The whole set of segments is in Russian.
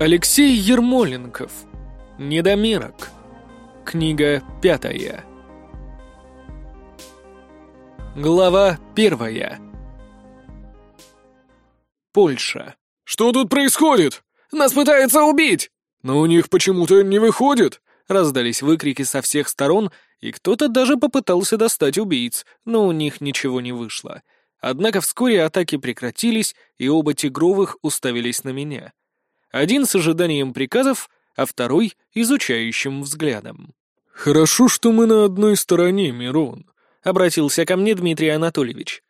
Алексей Ермоленков. Недомерок. Книга пятая. Глава первая. Польша. «Что тут происходит? Нас пытаются убить!» «Но у них почему-то не выходит!» Раздались выкрики со всех сторон, и кто-то даже попытался достать убийц, но у них ничего не вышло. Однако вскоре атаки прекратились, и оба тигровых уставились на меня. Один с ожиданием приказов, а второй — изучающим взглядом. «Хорошо, что мы на одной стороне, Мирон», — обратился ко мне Дмитрий Анатольевич.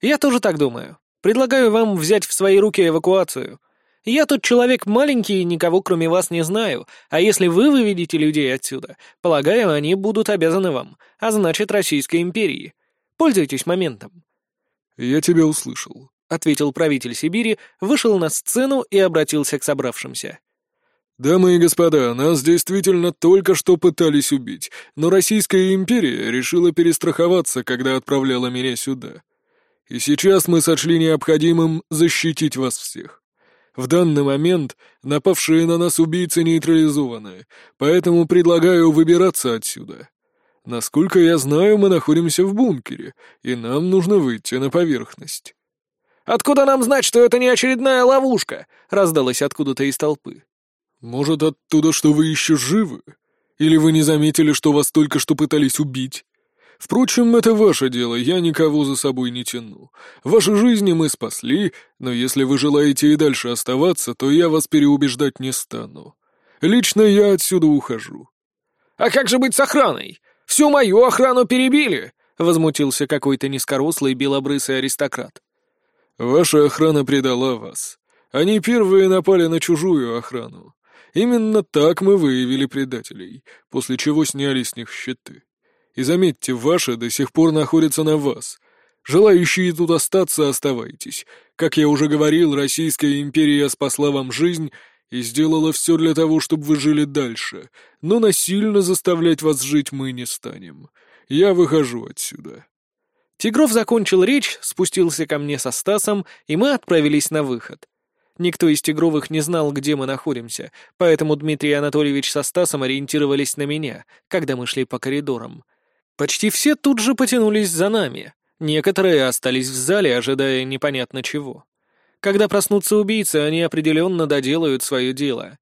«Я тоже так думаю. Предлагаю вам взять в свои руки эвакуацию. Я тут человек маленький и никого кроме вас не знаю, а если вы выведете людей отсюда, полагаю, они будут обязаны вам, а значит, Российской империи. Пользуйтесь моментом». «Я тебя услышал», — ответил правитель Сибири, вышел на сцену и обратился к собравшимся. «Дамы и господа, нас действительно только что пытались убить, но Российская империя решила перестраховаться, когда отправляла меня сюда. И сейчас мы сочли необходимым защитить вас всех. В данный момент напавшие на нас убийцы нейтрализованы, поэтому предлагаю выбираться отсюда. Насколько я знаю, мы находимся в бункере, и нам нужно выйти на поверхность». «Откуда нам знать, что это не очередная ловушка?» — раздалось откуда-то из толпы. «Может, оттуда, что вы еще живы? Или вы не заметили, что вас только что пытались убить?» Впрочем, это ваше дело, я никого за собой не тяну. Ваши жизни мы спасли, но если вы желаете и дальше оставаться, то я вас переубеждать не стану. Лично я отсюда ухожу». «А как же быть с охраной? Всю мою охрану перебили!» — возмутился какой-то низкорослый белобрысый аристократ. «Ваша охрана предала вас. Они первые напали на чужую охрану. Именно так мы выявили предателей, после чего сняли с них щиты. И заметьте, ваши до сих пор находятся на вас. Желающие тут остаться, оставайтесь. Как я уже говорил, Российская империя спасла вам жизнь и сделала все для того, чтобы вы жили дальше, но насильно заставлять вас жить мы не станем. Я выхожу отсюда». Тигров закончил речь, спустился ко мне со Стасом, и мы отправились на выход. Никто из Тигровых не знал, где мы находимся, поэтому Дмитрий Анатольевич со Стасом ориентировались на меня, когда мы шли по коридорам. Почти все тут же потянулись за нами. Некоторые остались в зале, ожидая непонятно чего. Когда проснутся убийцы, они определенно доделают свое дело.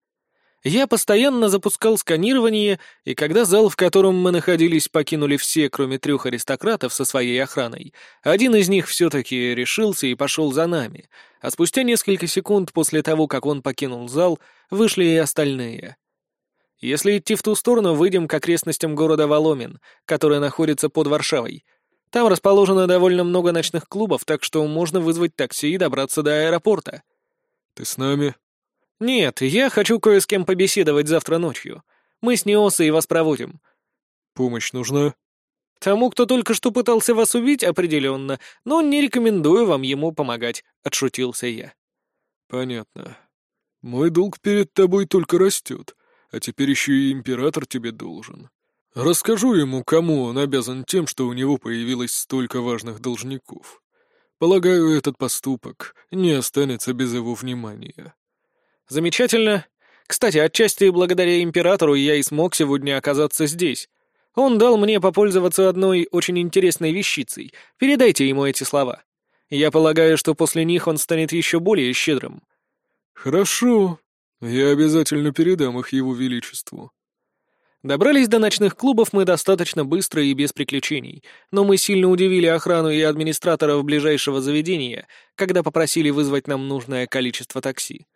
Я постоянно запускал сканирование, и когда зал, в котором мы находились, покинули все, кроме трех аристократов со своей охраной, один из них все-таки решился и пошел за нами, а спустя несколько секунд после того, как он покинул зал, вышли и остальные — если идти в ту сторону, выйдем к окрестностям города Воломин, который находится под Варшавой. Там расположено довольно много ночных клубов, так что можно вызвать такси и добраться до аэропорта». «Ты с нами?» «Нет, я хочу кое с кем побеседовать завтра ночью. Мы с Неосой вас проводим». «Помощь нужна?» «Тому, кто только что пытался вас убить, определенно, но не рекомендую вам ему помогать», — отшутился я. «Понятно. Мой долг перед тобой только растет а теперь еще и император тебе должен. Расскажу ему, кому он обязан тем, что у него появилось столько важных должников. Полагаю, этот поступок не останется без его внимания. Замечательно. Кстати, отчасти благодаря императору я и смог сегодня оказаться здесь. Он дал мне попользоваться одной очень интересной вещицей. Передайте ему эти слова. Я полагаю, что после них он станет еще более щедрым. Хорошо, «Я обязательно передам их его величеству». Добрались до ночных клубов мы достаточно быстро и без приключений, но мы сильно удивили охрану и администраторов ближайшего заведения, когда попросили вызвать нам нужное количество такси.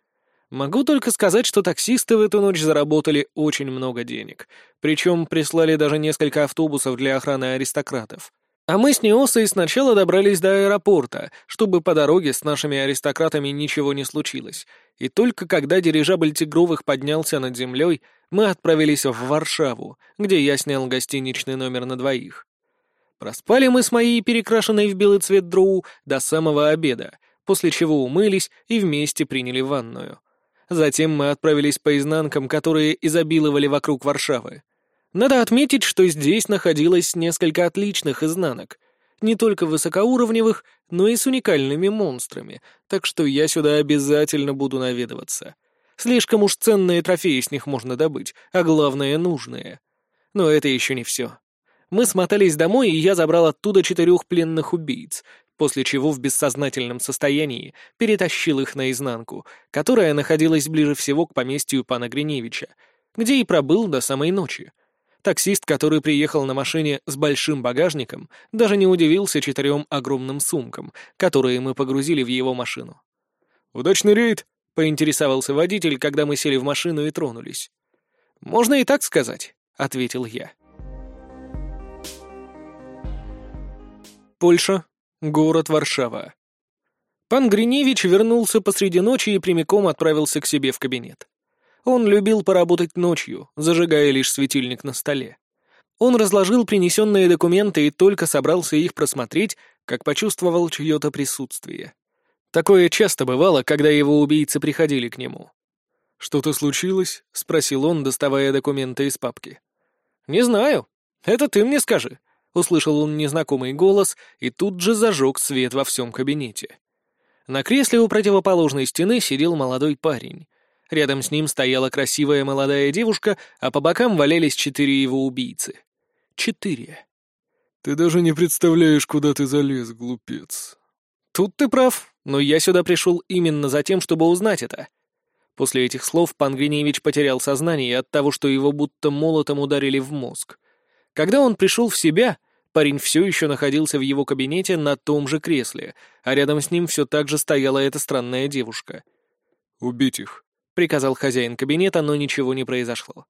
Могу только сказать, что таксисты в эту ночь заработали очень много денег, причем прислали даже несколько автобусов для охраны аристократов. А мы с Неосой сначала добрались до аэропорта, чтобы по дороге с нашими аристократами ничего не случилось. И только когда дирижабль Тигровых поднялся над землей, мы отправились в Варшаву, где я снял гостиничный номер на двоих. Проспали мы с моей перекрашенной в белый цвет дроу до самого обеда, после чего умылись и вместе приняли ванную. Затем мы отправились по изнанкам, которые изобиловали вокруг Варшавы. Надо отметить, что здесь находилось несколько отличных изнанок. Не только высокоуровневых, но и с уникальными монстрами, так что я сюда обязательно буду наведываться. Слишком уж ценные трофеи с них можно добыть, а главное — нужные. Но это еще не все. Мы смотались домой, и я забрал оттуда четырех пленных убийц, после чего в бессознательном состоянии перетащил их наизнанку, которая находилась ближе всего к поместью пана Гриневича, где и пробыл до самой ночи. Таксист, который приехал на машине с большим багажником, даже не удивился четырем огромным сумкам, которые мы погрузили в его машину. «Удачный рейд!» — поинтересовался водитель, когда мы сели в машину и тронулись. «Можно и так сказать», — ответил я. Польша, город Варшава. Пан Гриневич вернулся посреди ночи и прямиком отправился к себе в кабинет. Он любил поработать ночью, зажигая лишь светильник на столе. Он разложил принесенные документы и только собрался их просмотреть, как почувствовал чье-то присутствие. Такое часто бывало, когда его убийцы приходили к нему. «Что-то случилось?» — спросил он, доставая документы из папки. «Не знаю. Это ты мне скажи», — услышал он незнакомый голос и тут же зажег свет во всем кабинете. На кресле у противоположной стены сидел молодой парень. Рядом с ним стояла красивая молодая девушка, а по бокам валялись четыре его убийцы. Четыре. «Ты даже не представляешь, куда ты залез, глупец». «Тут ты прав, но я сюда пришел именно за тем, чтобы узнать это». После этих слов пан Гриневич потерял сознание от того, что его будто молотом ударили в мозг. Когда он пришел в себя, парень все еще находился в его кабинете на том же кресле, а рядом с ним все так же стояла эта странная девушка. «Убить их», — приказал хозяин кабинета, но ничего не произошло.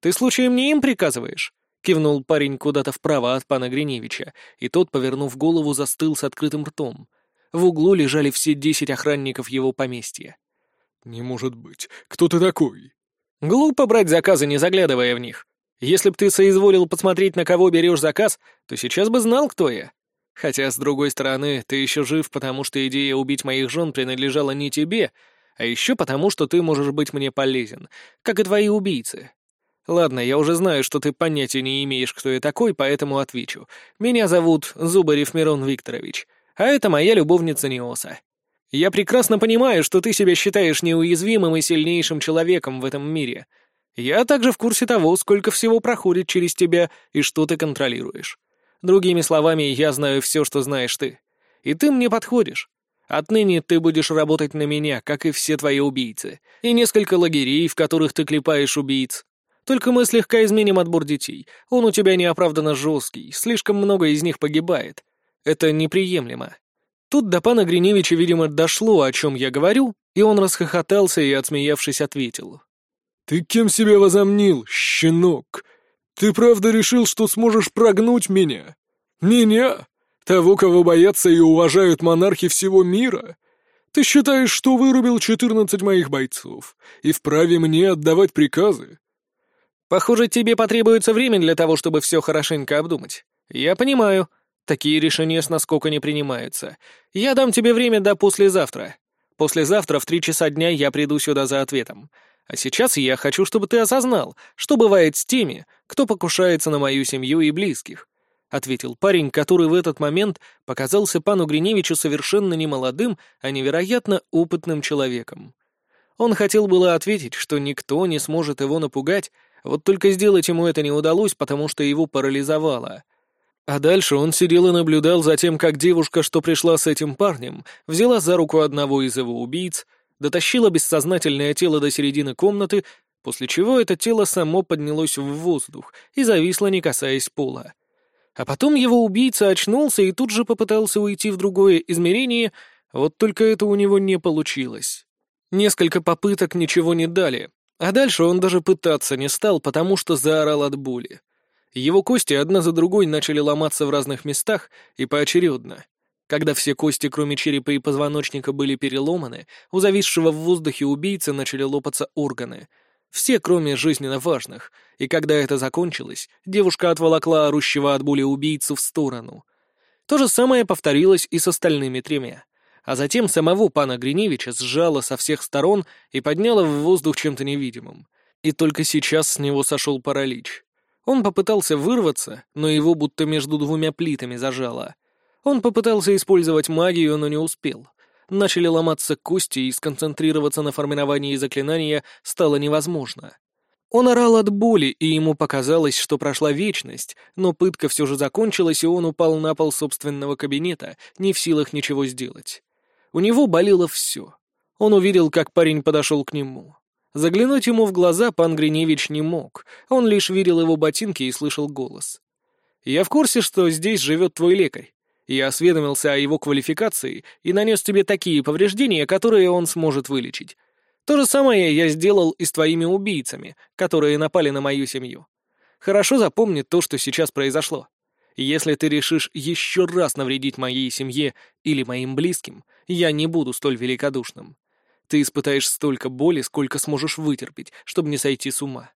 «Ты случаем не им приказываешь?» — кивнул парень куда-то вправо от пана Гриневича, и тот, повернув голову, застыл с открытым ртом. В углу лежали все десять охранников его поместья. «Не может быть. Кто ты такой?» «Глупо брать заказы, не заглядывая в них. Если б ты соизволил посмотреть, на кого берешь заказ, то сейчас бы знал, кто я. Хотя, с другой стороны, ты еще жив, потому что идея убить моих жен принадлежала не тебе, а еще потому, что ты можешь быть мне полезен, как и твои убийцы. Ладно, я уже знаю, что ты понятия не имеешь, кто я такой, поэтому отвечу. Меня зовут Зубарев Мирон Викторович, а это моя любовница Неоса. Я прекрасно понимаю, что ты себя считаешь неуязвимым и сильнейшим человеком в этом мире. Я также в курсе того, сколько всего проходит через тебя и что ты контролируешь. Другими словами, я знаю все, что знаешь ты. И ты мне подходишь. Отныне ты будешь работать на меня, как и все твои убийцы. И несколько лагерей, в которых ты клепаешь убийц. Только мы слегка изменим отбор детей. Он у тебя неоправданно жесткий, слишком много из них погибает. Это неприемлемо. Тут до пана Гриневича, видимо, дошло, о чем я говорю, и он расхохотался и, отсмеявшись, ответил. «Ты кем себя возомнил, щенок? Ты правда решил, что сможешь прогнуть меня? Меня? Того, кого боятся и уважают монархи всего мира? Ты считаешь, что вырубил четырнадцать моих бойцов и вправе мне отдавать приказы?» «Похоже, тебе потребуется время для того, чтобы все хорошенько обдумать. Я понимаю. Такие решения с наскока не принимаются. Я дам тебе время до послезавтра. Послезавтра в три часа дня я приду сюда за ответом. А сейчас я хочу, чтобы ты осознал, что бывает с теми, кто покушается на мою семью и близких. — ответил парень, который в этот момент показался пану Гриневичу совершенно не молодым, а невероятно опытным человеком. Он хотел было ответить, что никто не сможет его напугать, вот только сделать ему это не удалось, потому что его парализовало — а дальше он сидел и наблюдал за тем, как девушка, что пришла с этим парнем, взяла за руку одного из его убийц, дотащила бессознательное тело до середины комнаты, после чего это тело само поднялось в воздух и зависло, не касаясь пола. А потом его убийца очнулся и тут же попытался уйти в другое измерение, вот только это у него не получилось. Несколько попыток ничего не дали, а дальше он даже пытаться не стал, потому что заорал от боли. Его кости одна за другой начали ломаться в разных местах и поочередно. Когда все кости, кроме черепа и позвоночника, были переломаны, у зависшего в воздухе убийцы начали лопаться органы. Все, кроме жизненно важных. И когда это закончилось, девушка отволокла орущего от боли убийцу в сторону. То же самое повторилось и с остальными тремя. А затем самого пана Гриневича сжала со всех сторон и подняла в воздух чем-то невидимым. И только сейчас с него сошел паралич. Он попытался вырваться, но его будто между двумя плитами зажало. Он попытался использовать магию, но не успел. начали ломаться кости и сконцентрироваться на формировании заклинания стало невозможно. Он орал от боли, и ему показалось, что прошла вечность, но пытка все же закончилась, и он упал на пол собственного кабинета, не в силах ничего сделать. У него болело все. Он увидел, как парень подошел к нему. Заглянуть ему в глаза пан Гриневич не мог, он лишь видел его ботинки и слышал голос. «Я в курсе, что здесь живет твой лекарь. Я осведомился о его квалификации и нанес тебе такие повреждения, которые он сможет вылечить. То же самое я сделал и с твоими убийцами, которые напали на мою семью. Хорошо запомни то, что сейчас произошло. Если ты решишь еще раз навредить моей семье или моим близким, я не буду столь великодушным. Ты испытаешь столько боли, сколько сможешь вытерпеть, чтобы не сойти с ума.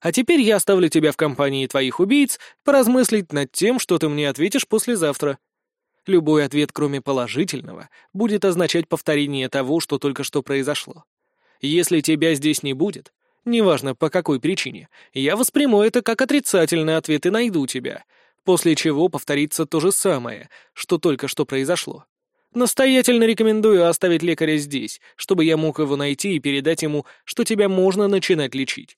А теперь я оставлю тебя в компании твоих убийц поразмыслить над тем, что ты мне ответишь послезавтра. Любой ответ, кроме положительного, будет означать повторение того, что только что произошло. Если тебя здесь не будет, неважно по какой причине, я восприму это как отрицательный ответ и найду тебя, после чего повторится то же самое, что только что произошло. Настоятельно рекомендую оставить лекаря здесь, чтобы я мог его найти и передать ему, что тебя можно начинать лечить.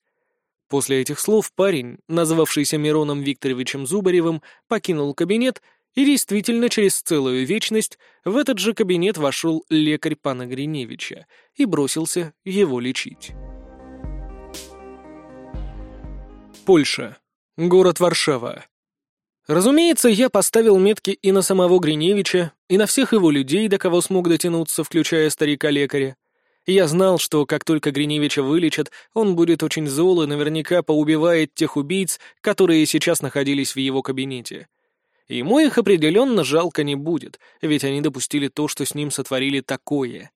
После этих слов парень, назвавшийся Мироном Викторовичем Зубаревым, покинул кабинет и действительно, через целую вечность в этот же кабинет вошел лекарь пана Гриневича и бросился его лечить. Польша. Город Варшава. Разумеется, я поставил метки и на самого Гриневича, и на всех его людей, до кого смог дотянуться, включая старика-лекаря. Я знал, что как только Гриневича вылечат, он будет очень зол и наверняка поубивает тех убийц, которые сейчас находились в его кабинете. Ему их определенно жалко не будет, ведь они допустили то, что с ним сотворили такое.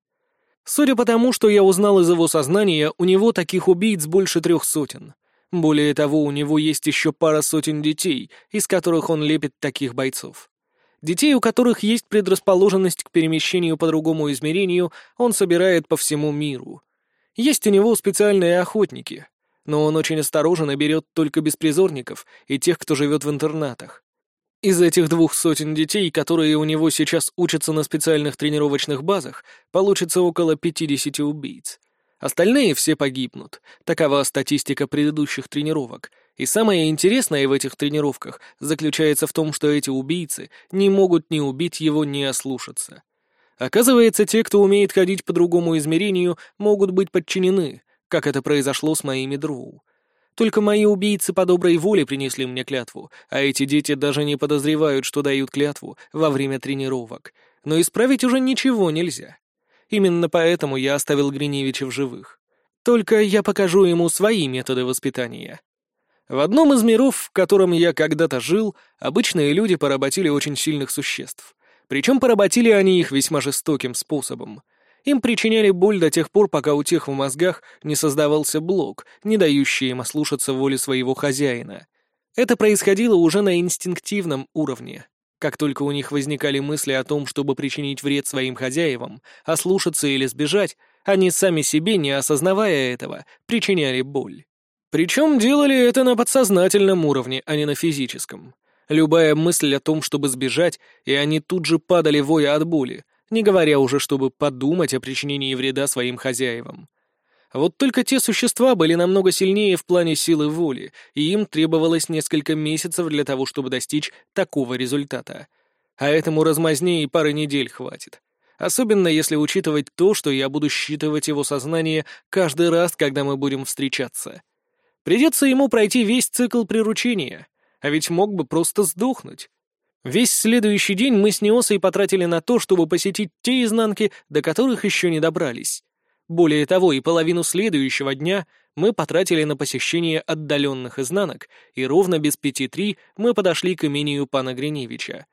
Судя по тому, что я узнал из его сознания, у него таких убийц больше трех сотен. Более того, у него есть еще пара сотен детей, из которых он лепит таких бойцов. Детей, у которых есть предрасположенность к перемещению по другому измерению, он собирает по всему миру. Есть у него специальные охотники, но он очень осторожен и берет только беспризорников и тех, кто живет в интернатах. Из этих двух сотен детей, которые у него сейчас учатся на специальных тренировочных базах, получится около 50 убийц. Остальные все погибнут. Такова статистика предыдущих тренировок. И самое интересное в этих тренировках заключается в том, что эти убийцы не могут ни убить его, ни ослушаться. Оказывается, те, кто умеет ходить по другому измерению, могут быть подчинены, как это произошло с моими дроу. Только мои убийцы по доброй воле принесли мне клятву, а эти дети даже не подозревают, что дают клятву во время тренировок. Но исправить уже ничего нельзя. Именно поэтому я оставил Гриневича в живых. Только я покажу ему свои методы воспитания. В одном из миров, в котором я когда-то жил, обычные люди поработили очень сильных существ. Причем поработили они их весьма жестоким способом — им причиняли боль до тех пор, пока у тех в мозгах не создавался блок, не дающий им ослушаться воли своего хозяина. Это происходило уже на инстинктивном уровне. Как только у них возникали мысли о том, чтобы причинить вред своим хозяевам, ослушаться или сбежать, они сами себе, не осознавая этого, причиняли боль. Причем делали это на подсознательном уровне, а не на физическом. Любая мысль о том, чтобы сбежать, и они тут же падали воя от боли, не говоря уже, чтобы подумать о причинении вреда своим хозяевам. Вот только те существа были намного сильнее в плане силы воли, и им требовалось несколько месяцев для того, чтобы достичь такого результата. А этому размазне и пары недель хватит. Особенно если учитывать то, что я буду считывать его сознание каждый раз, когда мы будем встречаться. Придется ему пройти весь цикл приручения, а ведь мог бы просто сдохнуть. Весь следующий день мы с Неосой потратили на то, чтобы посетить те изнанки, до которых еще не добрались. Более того, и половину следующего дня мы потратили на посещение отдаленных изнанок, и ровно без пяти три мы подошли к имению пана Гриневича.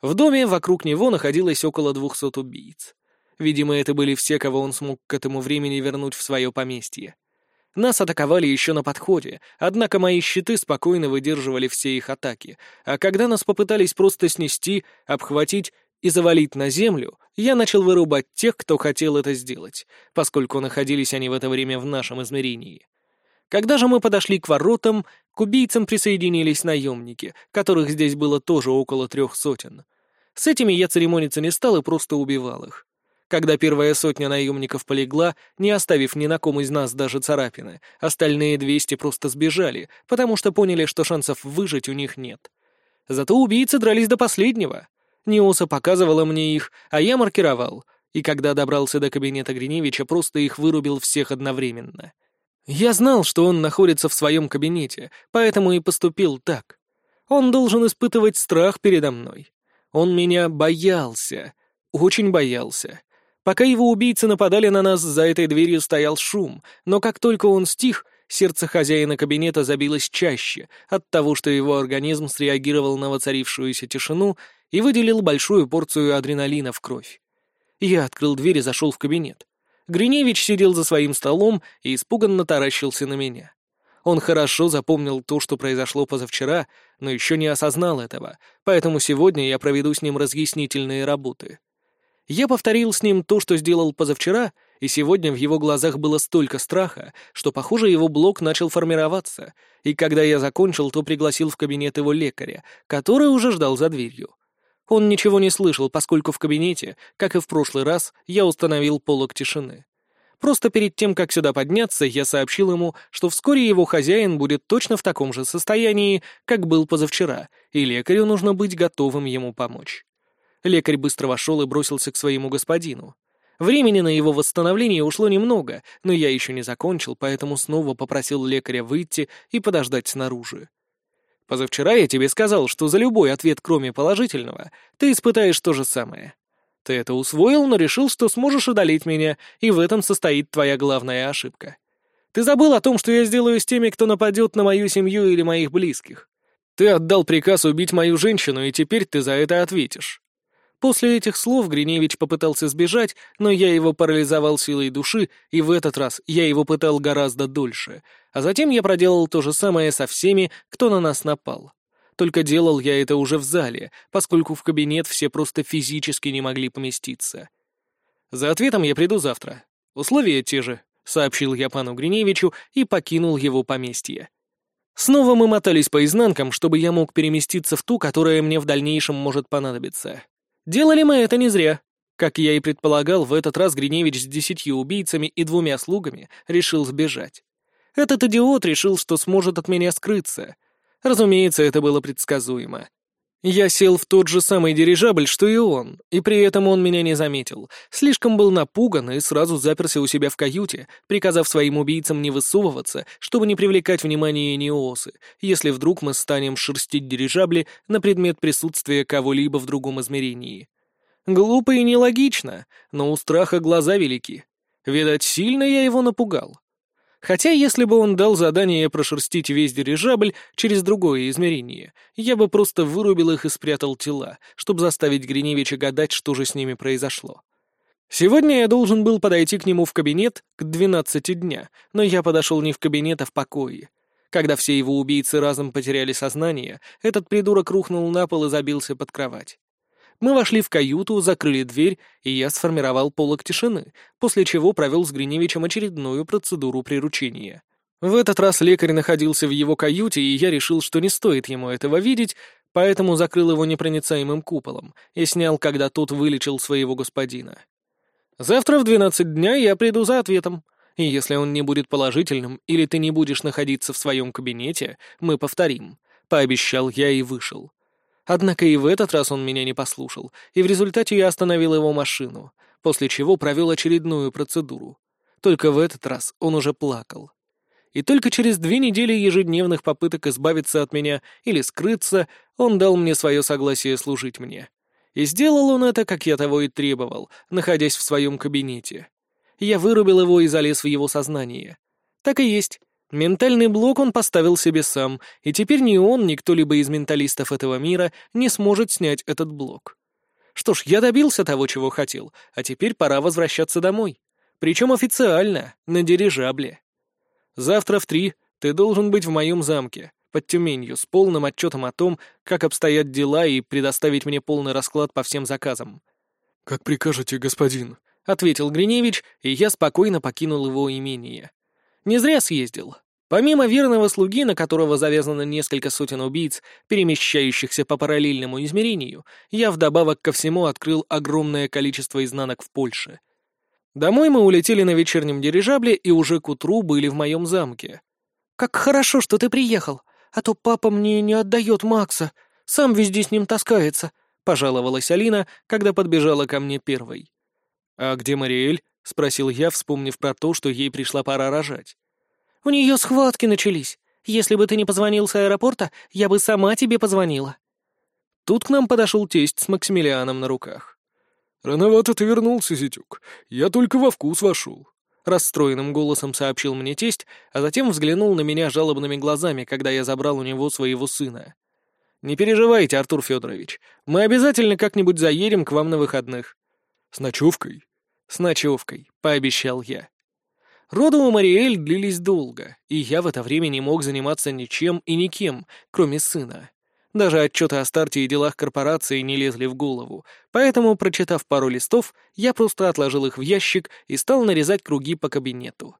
В доме вокруг него находилось около двухсот убийц. Видимо, это были все, кого он смог к этому времени вернуть в свое поместье. Нас атаковали еще на подходе, однако мои щиты спокойно выдерживали все их атаки, а когда нас попытались просто снести, обхватить и завалить на землю, я начал вырубать тех, кто хотел это сделать, поскольку находились они в это время в нашем измерении. Когда же мы подошли к воротам, к убийцам присоединились наемники, которых здесь было тоже около трех сотен. С этими я церемониться не стал и просто убивал их. Когда первая сотня наемников полегла, не оставив ни на ком из нас даже царапины, остальные двести просто сбежали, потому что поняли, что шансов выжить у них нет. Зато убийцы дрались до последнего. Неоса показывала мне их, а я маркировал, и когда добрался до кабинета Гриневича, просто их вырубил всех одновременно. Я знал, что он находится в своем кабинете, поэтому и поступил так. Он должен испытывать страх передо мной. Он меня боялся, очень боялся. Пока его убийцы нападали на нас, за этой дверью стоял шум, но как только он стих, сердце хозяина кабинета забилось чаще от того, что его организм среагировал на воцарившуюся тишину и выделил большую порцию адреналина в кровь. Я открыл дверь и зашел в кабинет. Гриневич сидел за своим столом и испуганно таращился на меня. Он хорошо запомнил то, что произошло позавчера, но еще не осознал этого, поэтому сегодня я проведу с ним разъяснительные работы. Я повторил с ним то, что сделал позавчера, и сегодня в его глазах было столько страха, что, похоже, его блок начал формироваться, и когда я закончил, то пригласил в кабинет его лекаря, который уже ждал за дверью. Он ничего не слышал, поскольку в кабинете, как и в прошлый раз, я установил полок тишины. Просто перед тем, как сюда подняться, я сообщил ему, что вскоре его хозяин будет точно в таком же состоянии, как был позавчера, и лекарю нужно быть готовым ему помочь. Лекарь быстро вошел и бросился к своему господину. Времени на его восстановление ушло немного, но я еще не закончил, поэтому снова попросил лекаря выйти и подождать снаружи. Позавчера я тебе сказал, что за любой ответ, кроме положительного, ты испытаешь то же самое. Ты это усвоил, но решил, что сможешь удалить меня, и в этом состоит твоя главная ошибка. Ты забыл о том, что я сделаю с теми, кто нападет на мою семью или моих близких. Ты отдал приказ убить мою женщину, и теперь ты за это ответишь. После этих слов Гриневич попытался сбежать, но я его парализовал силой души, и в этот раз я его пытал гораздо дольше, а затем я проделал то же самое со всеми, кто на нас напал. Только делал я это уже в зале, поскольку в кабинет все просто физически не могли поместиться. «За ответом я приду завтра. Условия те же», — сообщил я пану Гриневичу и покинул его поместье. Снова мы мотались по изнанкам, чтобы я мог переместиться в ту, которая мне в дальнейшем может понадобиться. Делали мы это не зря. Как я и предполагал, в этот раз Гриневич с десятью убийцами и двумя слугами решил сбежать. Этот идиот решил, что сможет от меня скрыться. Разумеется, это было предсказуемо. Я сел в тот же самый дирижабль, что и он, и при этом он меня не заметил. Слишком был напуган и сразу заперся у себя в каюте, приказав своим убийцам не высовываться, чтобы не привлекать внимание Неосы, если вдруг мы станем шерстить дирижабли на предмет присутствия кого-либо в другом измерении. Глупо и нелогично, но у страха глаза велики. Видать, сильно я его напугал. Хотя, если бы он дал задание прошерстить весь дирижабль через другое измерение, я бы просто вырубил их и спрятал тела, чтобы заставить Гриневича гадать, что же с ними произошло. Сегодня я должен был подойти к нему в кабинет к двенадцати дня, но я подошел не в кабинет, а в покое. Когда все его убийцы разом потеряли сознание, этот придурок рухнул на пол и забился под кровать. Мы вошли в каюту, закрыли дверь, и я сформировал полок тишины, после чего провел с Гриневичем очередную процедуру приручения. В этот раз лекарь находился в его каюте, и я решил, что не стоит ему этого видеть, поэтому закрыл его непроницаемым куполом и снял, когда тот вылечил своего господина. Завтра в двенадцать дня я приду за ответом, и если он не будет положительным или ты не будешь находиться в своем кабинете, мы повторим. Пообещал я и вышел. Однако и в этот раз он меня не послушал, и в результате я остановил его машину, после чего провел очередную процедуру. Только в этот раз он уже плакал. И только через две недели ежедневных попыток избавиться от меня или скрыться, он дал мне свое согласие служить мне. И сделал он это, как я того и требовал, находясь в своем кабинете. Я вырубил его и залез в его сознание. Так и есть. Ментальный блок он поставил себе сам, и теперь ни он, ни кто-либо из менталистов этого мира не сможет снять этот блок. Что ж, я добился того, чего хотел, а теперь пора возвращаться домой. Причем официально, на дирижабле. Завтра в три ты должен быть в моем замке, под Тюменью, с полным отчетом о том, как обстоят дела, и предоставить мне полный расклад по всем заказам. «Как прикажете, господин», — ответил Гриневич, и я спокойно покинул его имение. Не зря съездил. Помимо верного слуги, на которого завязано несколько сотен убийц, перемещающихся по параллельному измерению, я вдобавок ко всему открыл огромное количество изнанок в Польше. Домой мы улетели на вечернем дирижабле и уже к утру были в моем замке. «Как хорошо, что ты приехал, а то папа мне не отдает Макса, сам везде с ним таскается», — пожаловалась Алина, когда подбежала ко мне первой. «А где Мариэль?» — спросил я, вспомнив про то, что ей пришла пора рожать. У нее схватки начались. Если бы ты не позвонил с аэропорта, я бы сама тебе позвонила». Тут к нам подошел тесть с Максимилианом на руках. «Рановато ты вернулся, Зятюк. Я только во вкус вошел», — расстроенным голосом сообщил мне тесть, а затем взглянул на меня жалобными глазами, когда я забрал у него своего сына. «Не переживайте, Артур Федорович, мы обязательно как-нибудь заедем к вам на выходных». «С ночевкой?» «С ночевкой», — пообещал я. Роды у Мариэль длились долго, и я в это время не мог заниматься ничем и никем, кроме сына. Даже отчеты о старте и делах корпорации не лезли в голову, поэтому, прочитав пару листов, я просто отложил их в ящик и стал нарезать круги по кабинету.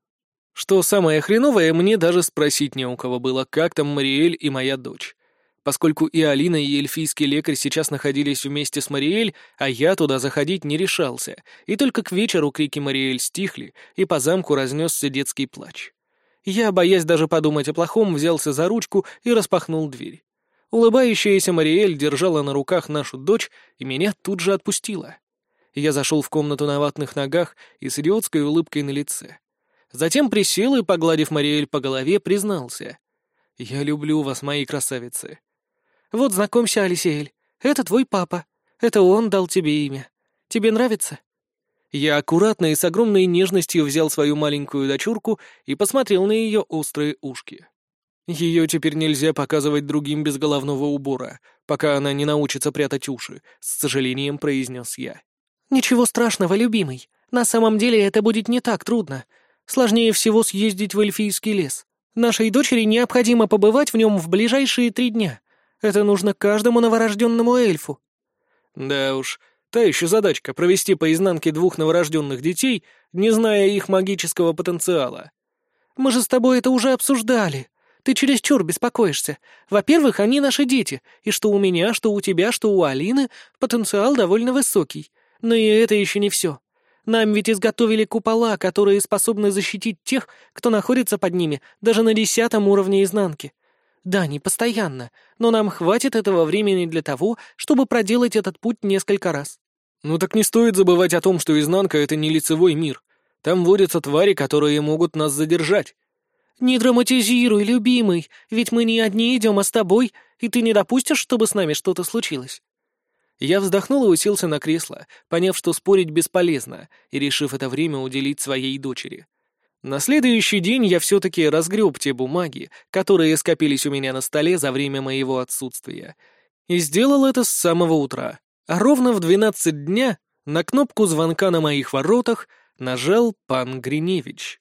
Что самое хреновое, мне даже спросить не у кого было, как там Мариэль и моя дочь поскольку и Алина, и эльфийский лекарь сейчас находились вместе с Мариэль, а я туда заходить не решался, и только к вечеру крики Мариэль стихли, и по замку разнесся детский плач. Я, боясь даже подумать о плохом, взялся за ручку и распахнул дверь. Улыбающаяся Мариэль держала на руках нашу дочь и меня тут же отпустила. Я зашел в комнату на ватных ногах и с идиотской улыбкой на лице. Затем присел и, погладив Мариэль по голове, признался. «Я люблю вас, мои красавицы. Вот знакомься, Алисеэль, это твой папа. Это он дал тебе имя. Тебе нравится?» Я аккуратно и с огромной нежностью взял свою маленькую дочурку и посмотрел на ее острые ушки. Ее теперь нельзя показывать другим без головного убора, пока она не научится прятать уши, с сожалением произнес я. «Ничего страшного, любимый. На самом деле это будет не так трудно. Сложнее всего съездить в эльфийский лес. Нашей дочери необходимо побывать в нем в ближайшие три дня. Это нужно каждому новорожденному эльфу». Да уж, та еще задачка — провести по изнанке двух новорожденных детей, не зная их магического потенциала. «Мы же с тобой это уже обсуждали. Ты чересчур беспокоишься. Во-первых, они наши дети, и что у меня, что у тебя, что у Алины потенциал довольно высокий. Но и это еще не все. Нам ведь изготовили купола, которые способны защитить тех, кто находится под ними, даже на десятом уровне изнанки. Да, не постоянно, но нам хватит этого времени для того, чтобы проделать этот путь несколько раз. Ну так не стоит забывать о том, что изнанка — это не лицевой мир. Там водятся твари, которые могут нас задержать. Не драматизируй, любимый, ведь мы не одни идем, а с тобой, и ты не допустишь, чтобы с нами что-то случилось. Я вздохнул и уселся на кресло, поняв, что спорить бесполезно, и решив это время уделить своей дочери. На следующий день я все-таки разгреб те бумаги, которые скопились у меня на столе за время моего отсутствия, и сделал это с самого утра. А ровно в двенадцать дня на кнопку звонка на моих воротах нажал пан Гриневич.